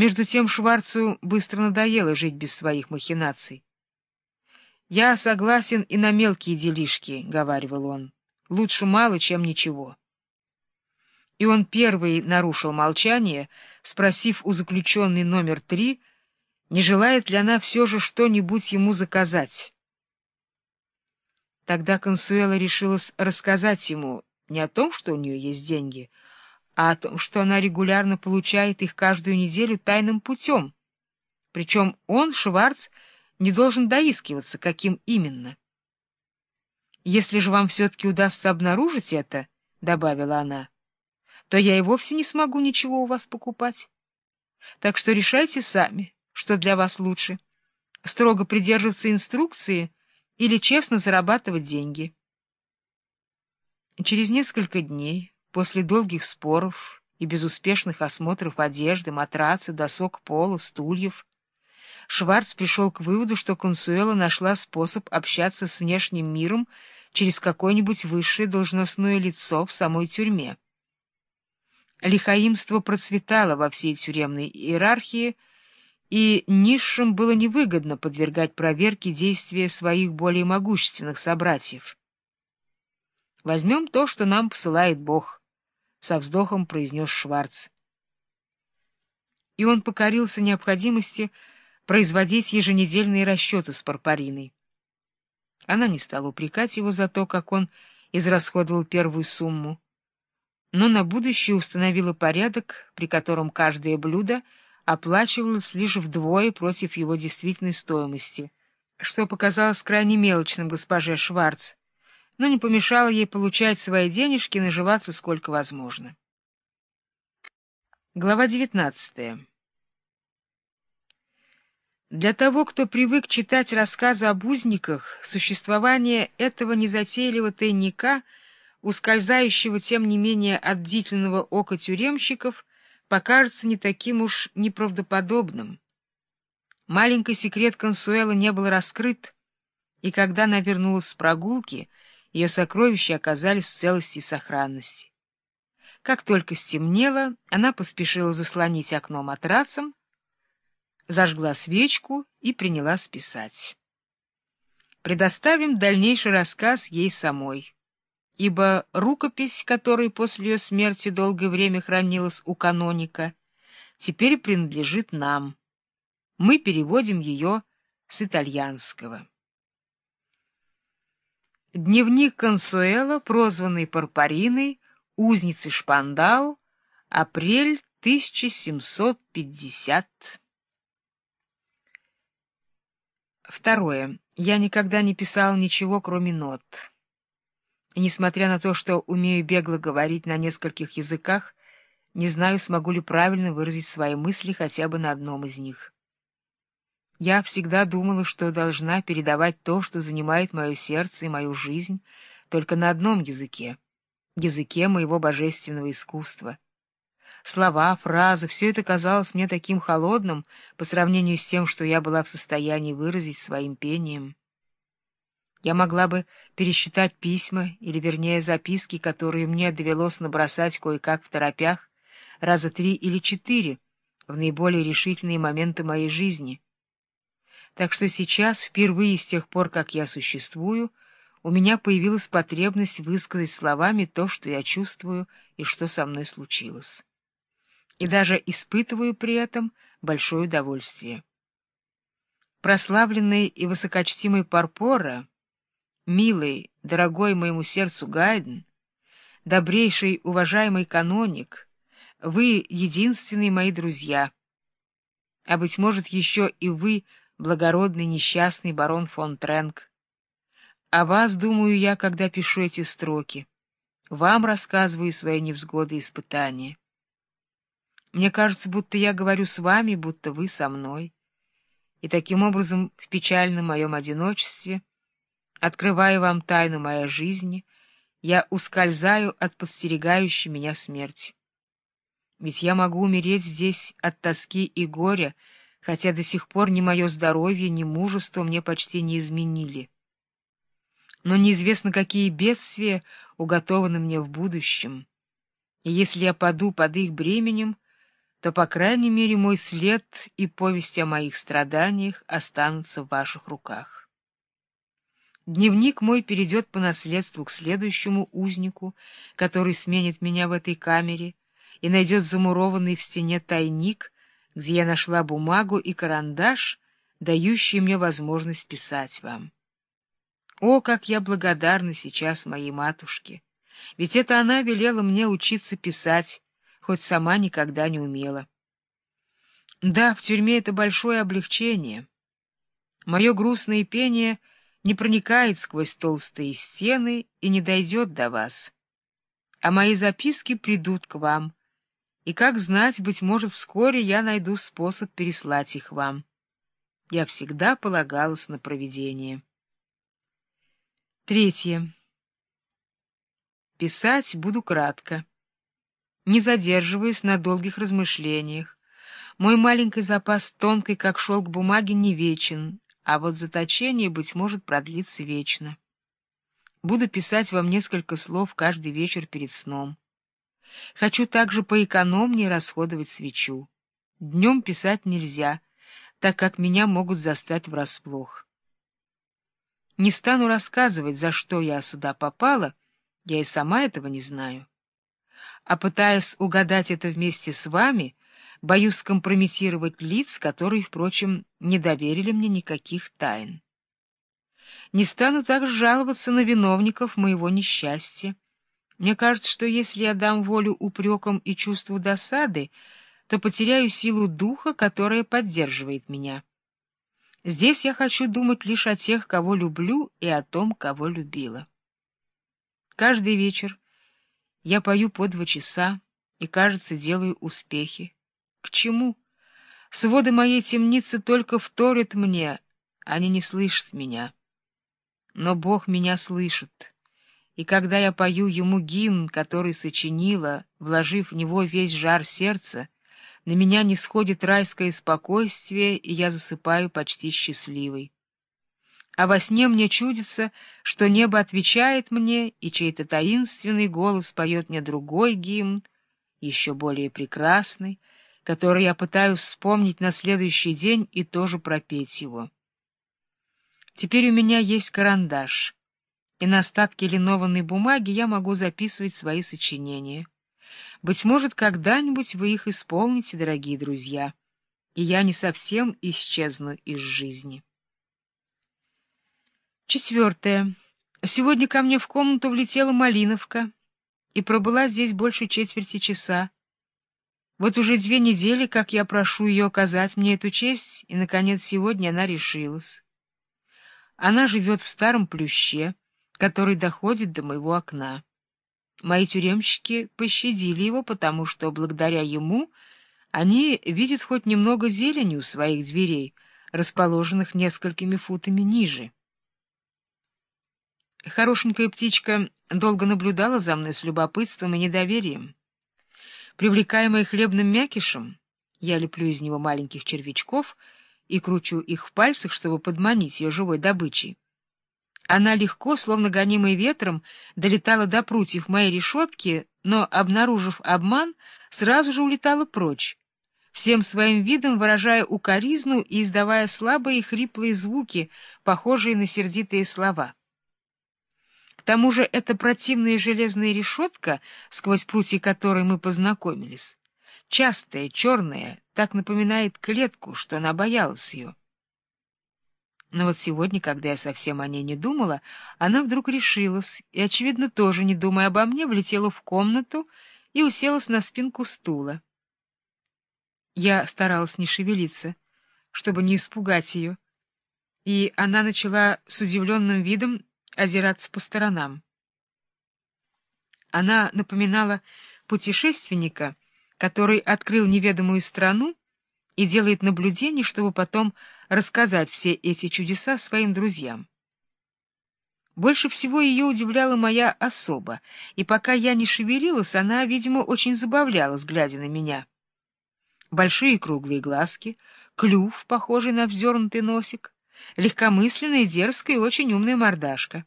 Между тем Шварцу быстро надоело жить без своих махинаций. «Я согласен и на мелкие делишки», — говаривал он. «Лучше мало, чем ничего». И он первый нарушил молчание, спросив у заключенной номер три, не желает ли она все же что-нибудь ему заказать. Тогда Консуэла решилась рассказать ему не о том, что у нее есть деньги, а о том, что она регулярно получает их каждую неделю тайным путем. Причем он, Шварц, не должен доискиваться, каким именно. «Если же вам все-таки удастся обнаружить это, — добавила она, — то я и вовсе не смогу ничего у вас покупать. Так что решайте сами, что для вас лучше — строго придерживаться инструкции или честно зарабатывать деньги». Через несколько дней, после долгих споров и безуспешных осмотров одежды, матраца, досок пола, стульев, Шварц пришел к выводу, что Консуэла нашла способ общаться с внешним миром через какое-нибудь высшее должностное лицо в самой тюрьме. Лихаимство процветало во всей тюремной иерархии, и низшим было невыгодно подвергать проверке действия своих более могущественных собратьев. Возьмем то, что нам посылает Бог, — со вздохом произнес Шварц. И он покорился необходимости производить еженедельные расчеты с Парпариной. Она не стала упрекать его за то, как он израсходовал первую сумму, но на будущее установила порядок, при котором каждое блюдо оплачивалось лишь вдвое против его действительной стоимости, что показалось крайне мелочным госпоже Шварц, но не помешало ей получать свои денежки и наживаться сколько возможно. Глава 19. Для того, кто привык читать рассказы об узниках, существование этого незатейливого тайника, ускользающего, тем не менее, от бдительного ока тюремщиков, покажется не таким уж неправдоподобным. Маленький секрет Консуэла не был раскрыт, и когда она вернулась с прогулки — ее сокровища оказались в целости и сохранности. Как только стемнело, она поспешила заслонить окно матрацем, зажгла свечку и принялась писать. Предоставим дальнейший рассказ ей самой, ибо рукопись, которая после ее смерти долгое время хранилась у каноника, теперь принадлежит нам. Мы переводим ее с итальянского. Дневник Консуэла, прозванный Парпариной, узницей Шпандау, апрель 1750. Второе. Я никогда не писал ничего, кроме нот. И несмотря на то, что умею бегло говорить на нескольких языках, не знаю, смогу ли правильно выразить свои мысли хотя бы на одном из них. Я всегда думала, что должна передавать то, что занимает мое сердце и мою жизнь, только на одном языке — языке моего божественного искусства. Слова, фразы — все это казалось мне таким холодным по сравнению с тем, что я была в состоянии выразить своим пением. Я могла бы пересчитать письма, или, вернее, записки, которые мне довелось набросать кое-как в торопях, раза три или четыре в наиболее решительные моменты моей жизни — так что сейчас, впервые с тех пор, как я существую, у меня появилась потребность высказать словами то, что я чувствую и что со мной случилось. И даже испытываю при этом большое удовольствие. Прославленный и высокочтимый Парпора, милый, дорогой моему сердцу Гайден, добрейший, уважаемый каноник, вы единственные мои друзья, а, быть может, еще и вы — благородный несчастный барон фон Тренк. О вас думаю я, когда пишу эти строки. Вам рассказываю свои невзгоды и испытания. Мне кажется, будто я говорю с вами, будто вы со мной. И таким образом в печальном моем одиночестве, открывая вам тайну моей жизни, я ускользаю от подстерегающей меня смерти. Ведь я могу умереть здесь от тоски и горя, хотя до сих пор ни мое здоровье, ни мужество мне почти не изменили. Но неизвестно, какие бедствия уготованы мне в будущем, и если я паду под их бременем, то, по крайней мере, мой след и повесть о моих страданиях останутся в ваших руках. Дневник мой перейдет по наследству к следующему узнику, который сменит меня в этой камере и найдет замурованный в стене тайник, где я нашла бумагу и карандаш, дающие мне возможность писать вам. О, как я благодарна сейчас моей матушке! Ведь это она велела мне учиться писать, хоть сама никогда не умела. Да, в тюрьме это большое облегчение. Мое грустное пение не проникает сквозь толстые стены и не дойдет до вас. А мои записки придут к вам, и, как знать, быть может, вскоре я найду способ переслать их вам. Я всегда полагалась на провидение. Третье. Писать буду кратко, не задерживаясь на долгих размышлениях. Мой маленький запас тонкой, как шелк бумаги, не вечен, а вот заточение, быть может, продлится вечно. Буду писать вам несколько слов каждый вечер перед сном. Хочу также поэкономнее расходовать свечу. Днем писать нельзя, так как меня могут застать врасплох. Не стану рассказывать, за что я сюда попала, я и сама этого не знаю. А пытаясь угадать это вместе с вами, боюсь скомпрометировать лиц, которые, впрочем, не доверили мне никаких тайн. Не стану также жаловаться на виновников моего несчастья. Мне кажется, что если я дам волю упрекам и чувству досады, то потеряю силу духа, которая поддерживает меня. Здесь я хочу думать лишь о тех, кого люблю, и о том, кого любила. Каждый вечер я пою по два часа и, кажется, делаю успехи. К чему? Своды моей темницы только вторят мне, они не слышат меня. Но Бог меня слышит и когда я пою ему гимн, который сочинила, вложив в него весь жар сердца, на меня не сходит райское спокойствие, и я засыпаю почти счастливой. А во сне мне чудится, что небо отвечает мне, и чей-то таинственный голос поет мне другой гимн, еще более прекрасный, который я пытаюсь вспомнить на следующий день и тоже пропеть его. Теперь у меня есть карандаш — и на остатке линованной бумаги я могу записывать свои сочинения. Быть может, когда-нибудь вы их исполните, дорогие друзья, и я не совсем исчезну из жизни. Четвертое. Сегодня ко мне в комнату влетела Малиновка и пробыла здесь больше четверти часа. Вот уже две недели, как я прошу ее оказать мне эту честь, и, наконец, сегодня она решилась. Она живет в старом плюще, который доходит до моего окна. Мои тюремщики пощадили его, потому что благодаря ему они видят хоть немного зелени у своих дверей, расположенных несколькими футами ниже. Хорошенькая птичка долго наблюдала за мной с любопытством и недоверием. Привлекаемая хлебным мякишем, я леплю из него маленьких червячков и кручу их в пальцах, чтобы подманить ее живой добычей. Она легко, словно гонимой ветром, долетала до прутьев моей решетки, но, обнаружив обман, сразу же улетала прочь, всем своим видом выражая укоризну и издавая слабые хриплые звуки, похожие на сердитые слова. К тому же эта противная железная решетка, сквозь прутья которой мы познакомились, частая, черная, так напоминает клетку, что она боялась ее. Но вот сегодня, когда я совсем о ней не думала, она вдруг решилась и, очевидно, тоже, не думая обо мне, влетела в комнату и уселась на спинку стула. Я старалась не шевелиться, чтобы не испугать ее, и она начала с удивленным видом озираться по сторонам. Она напоминала путешественника, который открыл неведомую страну и делает наблюдение, чтобы потом рассказать все эти чудеса своим друзьям. Больше всего ее удивляла моя особа, и пока я не шевелилась, она, видимо, очень забавлялась, глядя на меня. Большие круглые глазки, клюв, похожий на вздернутый носик, легкомысленная, дерзкая и очень умная мордашка.